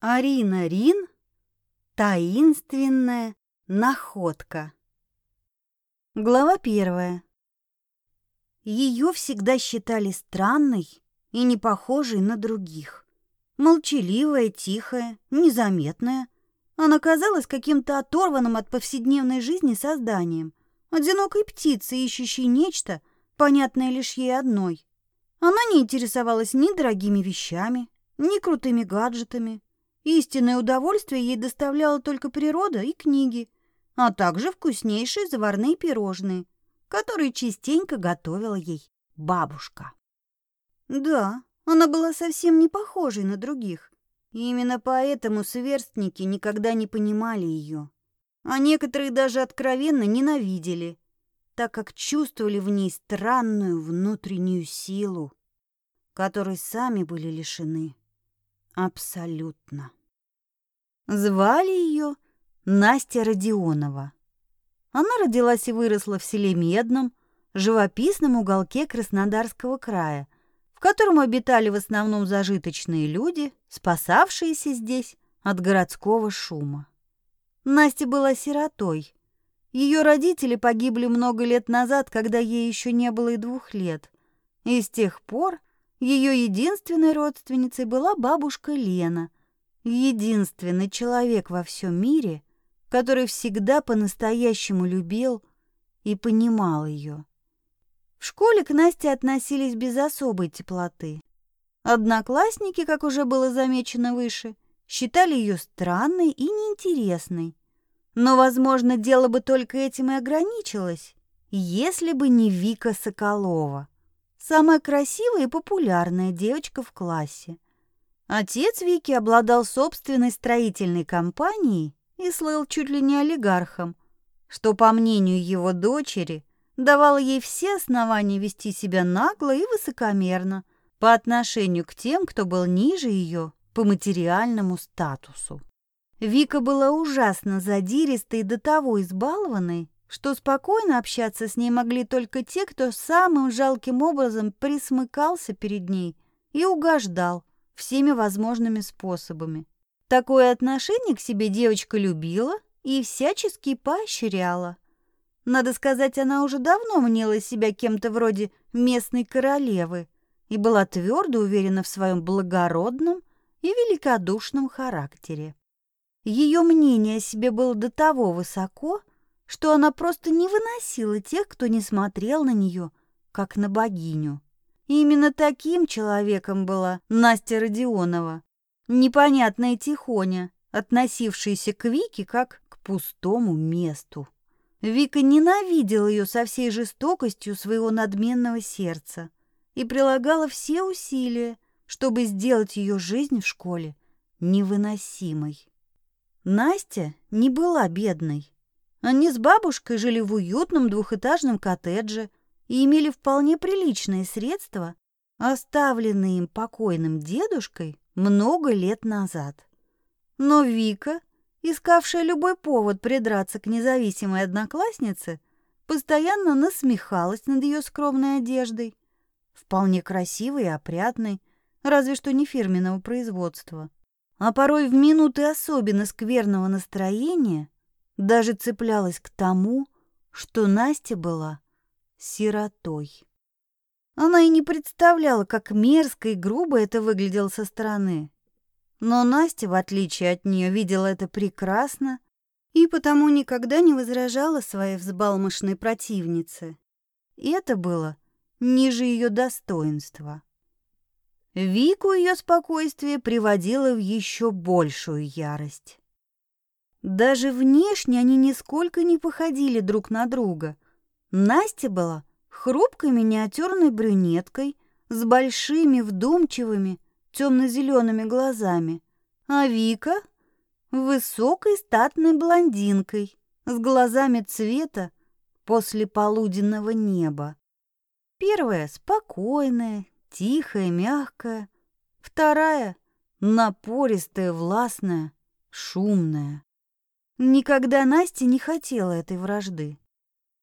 Арина Рин Таинственная находка Глава первая Ее всегда считали странной и не похожей на других. Молчаливая, тихая, незаметная. Она казалась каким-то оторванным от повседневной жизни созданием, одинокой птицей, ищущей нечто, понятное лишь ей одной. Она не интересовалась ни дорогими вещами, ни крутыми гаджетами. Истинное удовольствие ей доставляла только природа и книги, а также вкуснейшие заварные пирожные, которые частенько готовила ей бабушка. Да, она была совсем не похожей на других, и именно поэтому сверстники никогда не понимали ее, а некоторые даже откровенно ненавидели, так как чувствовали в ней странную внутреннюю силу, которой сами были лишены. Абсолютно. Звали ее Настя Родионова. Она родилась и выросла в селе Медном, живописном уголке Краснодарского края, в котором обитали в основном зажиточные люди, спасавшиеся здесь от городского шума. Настя была сиротой. Ее родители погибли много лет назад, когда ей еще не было и двух лет. И с тех пор ее единственной родственницей была бабушка Лена, единственный человек во всем мире, который всегда по-настоящему любил и понимал ее. В школе к Насте относились без особой теплоты. Одноклассники, как уже было замечено выше, считали ее странной и неинтересной. Но, возможно, дело бы только этим и ограничилось, если бы не Вика Соколова самая красивая и популярная девочка в классе. Отец Вики обладал собственной строительной компанией и слыл чуть ли не олигархом, что, по мнению его дочери, давало ей все основания вести себя нагло и высокомерно по отношению к тем, кто был ниже ее по материальному статусу. Вика была ужасно задиристой и до того избалованной, что спокойно общаться с ней могли только те, кто самым жалким образом присмыкался перед ней и угождал всеми возможными способами. Такое отношение к себе девочка любила и всячески поощряла. Надо сказать, она уже давно мнила себя кем-то вроде местной королевы и была твердо уверена в своем благородном и великодушном характере. Ее мнение о себе было до того высоко, что она просто не выносила тех, кто не смотрел на нее, как на богиню. Именно таким человеком была Настя Родионова, непонятная тихоня, относившаяся к Вике как к пустому месту. Вика ненавидела ее со всей жестокостью своего надменного сердца и прилагала все усилия, чтобы сделать ее жизнь в школе невыносимой. Настя не была бедной. Они с бабушкой жили в уютном двухэтажном коттедже и имели вполне приличные средства, оставленные им покойным дедушкой много лет назад. Но Вика, искавшая любой повод придраться к независимой однокласснице, постоянно насмехалась над ее скромной одеждой, вполне красивой и опрятной, разве что не фирменного производства. А порой в минуты особенно скверного настроения даже цеплялась к тому, что Настя была сиротой. Она и не представляла, как мерзко и грубо это выглядело со стороны. Но Настя, в отличие от нее, видела это прекрасно и потому никогда не возражала своей взбалмошной противнице. И это было ниже ее достоинства. Вику ее спокойствие приводило в еще большую ярость. Даже внешне они нисколько не походили друг на друга. Настя была хрупкой миниатюрной брюнеткой с большими вдумчивыми темно-зелеными глазами, а Вика — высокой статной блондинкой с глазами цвета после полуденного неба. Первая — спокойная, тихая, мягкая. Вторая — напористая, властная, шумная. Никогда Настя не хотела этой вражды.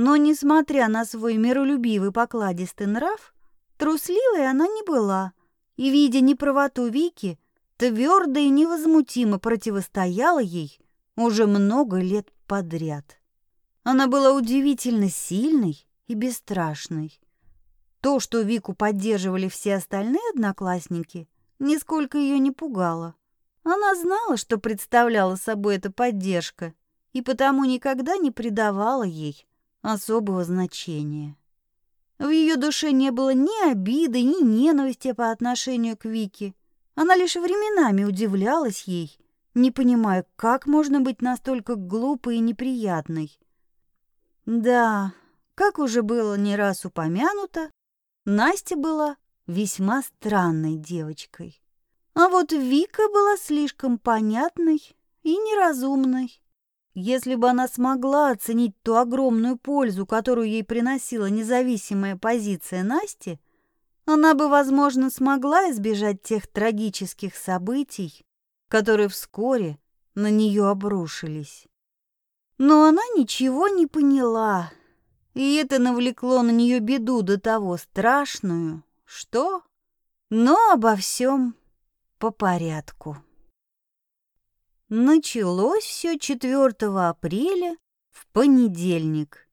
Но, несмотря на свой миролюбивый покладистый нрав, трусливой она не была, и, видя неправоту Вики, твердо и невозмутимо противостояла ей уже много лет подряд. Она была удивительно сильной и бесстрашной. То, что Вику поддерживали все остальные одноклассники, нисколько ее не пугало. Она знала, что представляла собой эта поддержка, и потому никогда не придавала ей особого значения. В ее душе не было ни обиды, ни ненависти по отношению к Вике. Она лишь временами удивлялась ей, не понимая, как можно быть настолько глупой и неприятной. Да, как уже было не раз упомянуто, Настя была весьма странной девочкой. А вот Вика была слишком понятной и неразумной. Если бы она смогла оценить ту огромную пользу, которую ей приносила независимая позиция Насти, она бы, возможно, смогла избежать тех трагических событий, которые вскоре на нее обрушились. Но она ничего не поняла, и это навлекло на нее беду до того страшную, что... Но обо всем по порядку. Началось все 4 апреля в понедельник.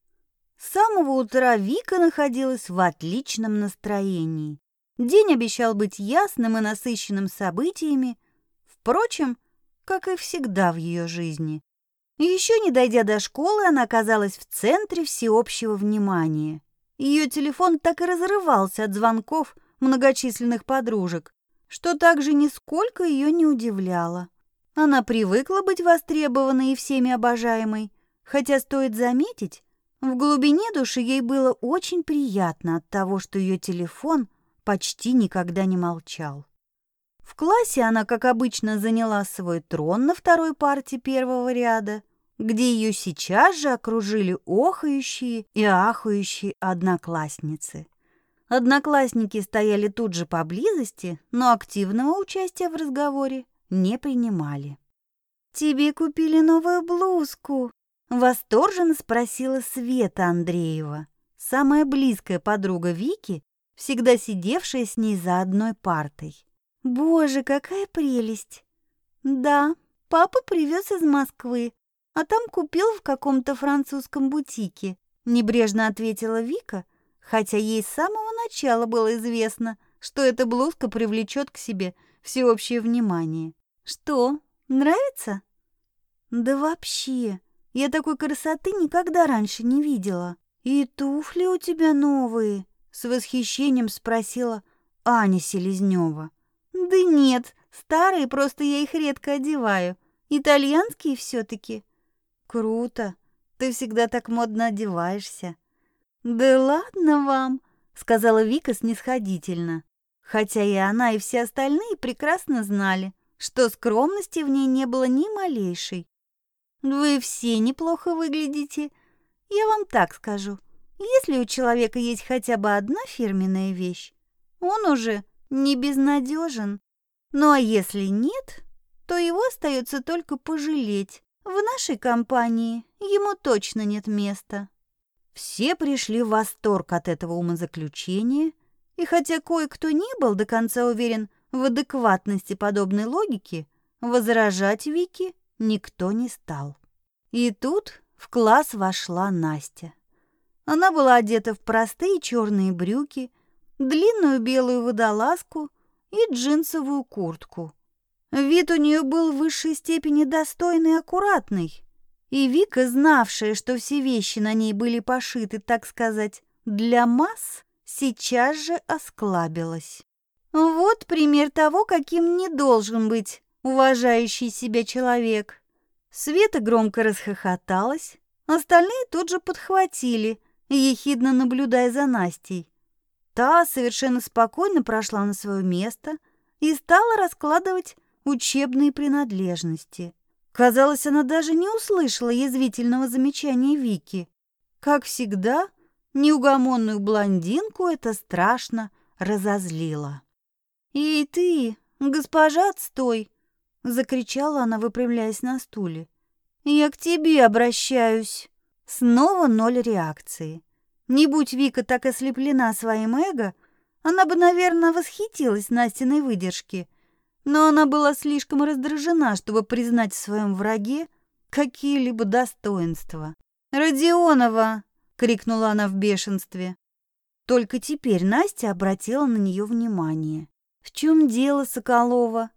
С самого утра Вика находилась в отличном настроении. День обещал быть ясным и насыщенным событиями, впрочем, как и всегда в ее жизни. Еще не дойдя до школы, она оказалась в центре всеобщего внимания. Ее телефон так и разрывался от звонков многочисленных подружек, что также нисколько ее не удивляло. Она привыкла быть востребованной и всеми обожаемой, хотя стоит заметить, в глубине души ей было очень приятно от того, что ее телефон почти никогда не молчал. В классе она, как обычно, заняла свой трон на второй парте первого ряда, где ее сейчас же окружили охающие и ахающие одноклассницы. Одноклассники стояли тут же поблизости, но активного участия в разговоре не принимали. «Тебе купили новую блузку?» — восторженно спросила Света Андреева, самая близкая подруга Вики, всегда сидевшая с ней за одной партой. «Боже, какая прелесть!» «Да, папа привез из Москвы, а там купил в каком-то французском бутике», — небрежно ответила Вика, хотя ей с самого начала было известно, что эта блузка привлечет к себе всеобщее внимание. Что, нравится? Да вообще, я такой красоты никогда раньше не видела. И туфли у тебя новые, с восхищением спросила Аня Селезнева. Да нет, старые, просто я их редко одеваю. Итальянские все таки Круто. Ты всегда так модно одеваешься. Да ладно вам, сказала Вика снисходительно. Хотя и она, и все остальные прекрасно знали, что скромности в ней не было ни малейшей. Вы все неплохо выглядите. Я вам так скажу. Если у человека есть хотя бы одна фирменная вещь, он уже не безнадежен. Ну а если нет, то его остается только пожалеть. В нашей компании ему точно нет места. Все пришли в восторг от этого умозаключения, и хотя кое-кто не был до конца уверен в адекватности подобной логики, возражать Вики никто не стал. И тут в класс вошла Настя. Она была одета в простые черные брюки, длинную белую водолазку и джинсовую куртку. Вид у нее был в высшей степени достойный и аккуратный, и Вика, знавшая, что все вещи на ней были пошиты, так сказать, для масс, сейчас же осклабилась. Вот пример того, каким не должен быть уважающий себя человек. Света громко расхохоталась, остальные тут же подхватили, ехидно наблюдая за Настей. Та совершенно спокойно прошла на свое место и стала раскладывать учебные принадлежности. Казалось, она даже не услышала язвительного замечания Вики. Как всегда, неугомонную блондинку это страшно разозлило. «Эй ты, госпожа, отстой!» — закричала она, выпрямляясь на стуле. «Я к тебе обращаюсь!» Снова ноль реакции. Не будь Вика так ослеплена своим эго, она бы, наверное, восхитилась Настиной выдержке. но она была слишком раздражена, чтобы признать в своем враге какие-либо достоинства. «Родионова!» — крикнула она в бешенстве. Только теперь Настя обратила на нее внимание. «В чем дело, Соколова?»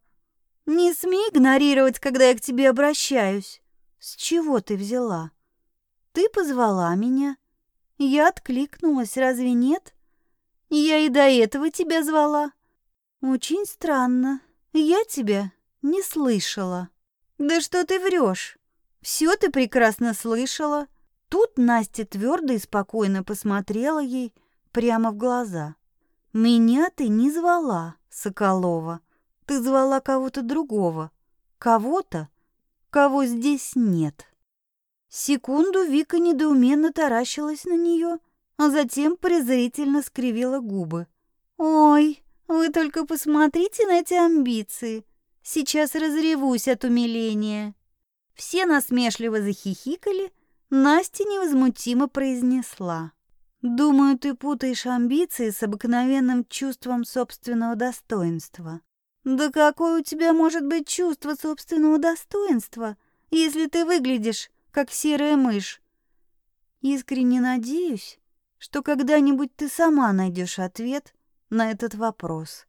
«Не смей игнорировать, когда я к тебе обращаюсь». «С чего ты взяла?» «Ты позвала меня». Я откликнулась, разве нет? Я и до этого тебя звала. Очень странно. Я тебя не слышала. Да что ты врешь? Все ты прекрасно слышала. Тут Настя твердо и спокойно посмотрела ей прямо в глаза. Меня ты не звала, Соколова. Ты звала кого-то другого. Кого-то, кого здесь нет. Секунду Вика недоуменно таращилась на нее, а затем презрительно скривила губы. «Ой, вы только посмотрите на эти амбиции. Сейчас разревусь от умиления». Все насмешливо захихикали, Настя невозмутимо произнесла. «Думаю, ты путаешь амбиции с обыкновенным чувством собственного достоинства». «Да какое у тебя может быть чувство собственного достоинства, если ты выглядишь как серая мышь. Искренне надеюсь, что когда-нибудь ты сама найдешь ответ на этот вопрос,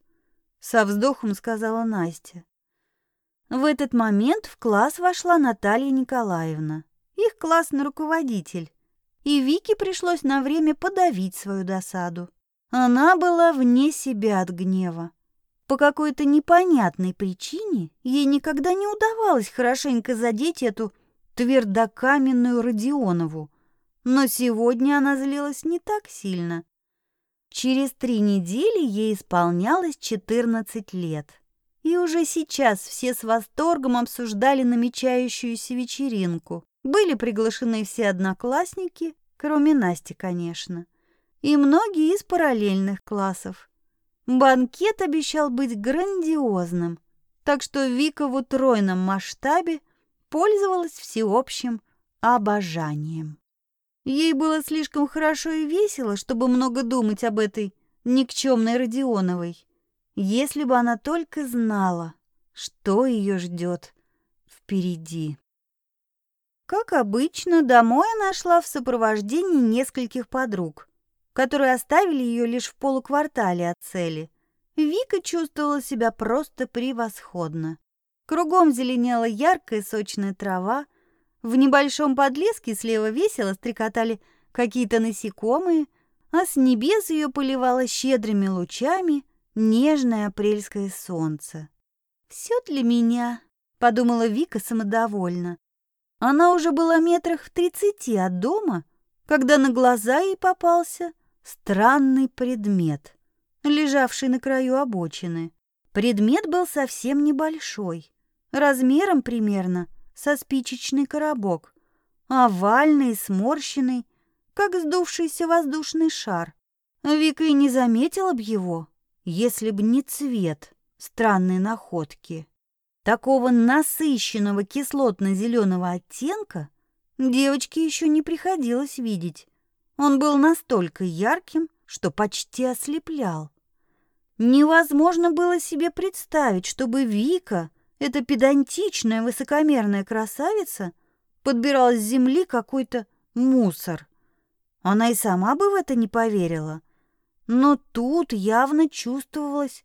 со вздохом сказала Настя. В этот момент в класс вошла Наталья Николаевна, их классный руководитель, и Вике пришлось на время подавить свою досаду. Она была вне себя от гнева. По какой-то непонятной причине ей никогда не удавалось хорошенько задеть эту твердокаменную Родионову, но сегодня она злилась не так сильно. Через три недели ей исполнялось 14 лет, и уже сейчас все с восторгом обсуждали намечающуюся вечеринку. Были приглашены все одноклассники, кроме Насти, конечно, и многие из параллельных классов. Банкет обещал быть грандиозным, так что Вика в утроенном масштабе пользовалась всеобщим обожанием. Ей было слишком хорошо и весело, чтобы много думать об этой никчемной Родионовой. Если бы она только знала, что ее ждет впереди. Как обычно, домой она шла в сопровождении нескольких подруг, которые оставили ее лишь в полуквартале от цели. Вика чувствовала себя просто превосходно. Кругом зеленела яркая сочная трава, в небольшом подлеске слева весело стрекотали какие-то насекомые, а с небес ее поливало щедрыми лучами нежное апрельское солнце. «Все для меня», — подумала Вика самодовольно. Она уже была метрах в тридцати от дома, когда на глаза ей попался странный предмет, лежавший на краю обочины. Предмет был совсем небольшой, размером примерно со спичечный коробок, овальный, сморщенный, как сдувшийся воздушный шар. Вика и не заметила б его, если б не цвет странной находки. Такого насыщенного кислотно-зеленого оттенка девочке еще не приходилось видеть. Он был настолько ярким, что почти ослеплял. Невозможно было себе представить, чтобы Вика эта педантичная высокомерная красавица подбирала с земли какой-то мусор. Она и сама бы в это не поверила. Но тут явно чувствовалось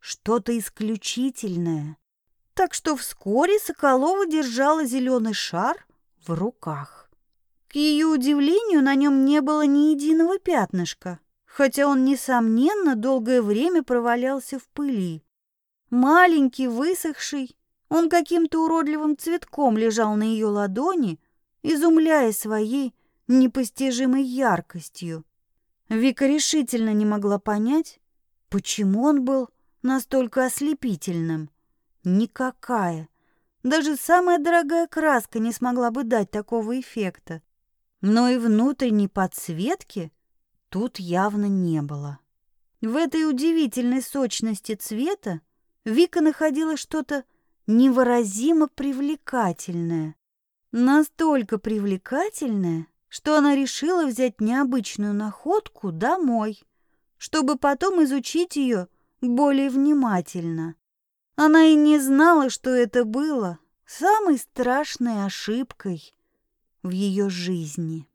что-то исключительное. Так что вскоре Соколова держала зеленый шар в руках. К ее удивлению, на нем не было ни единого пятнышка, хотя он, несомненно, долгое время провалялся в пыли. Маленький, высохший, он каким-то уродливым цветком лежал на ее ладони, изумляя своей непостижимой яркостью. Вика решительно не могла понять, почему он был настолько ослепительным. Никакая, даже самая дорогая краска не смогла бы дать такого эффекта. Но и внутренней подсветки тут явно не было. В этой удивительной сочности цвета Вика находила что-то невыразимо привлекательное. Настолько привлекательное, что она решила взять необычную находку домой, чтобы потом изучить ее более внимательно. Она и не знала, что это было самой страшной ошибкой в ее жизни.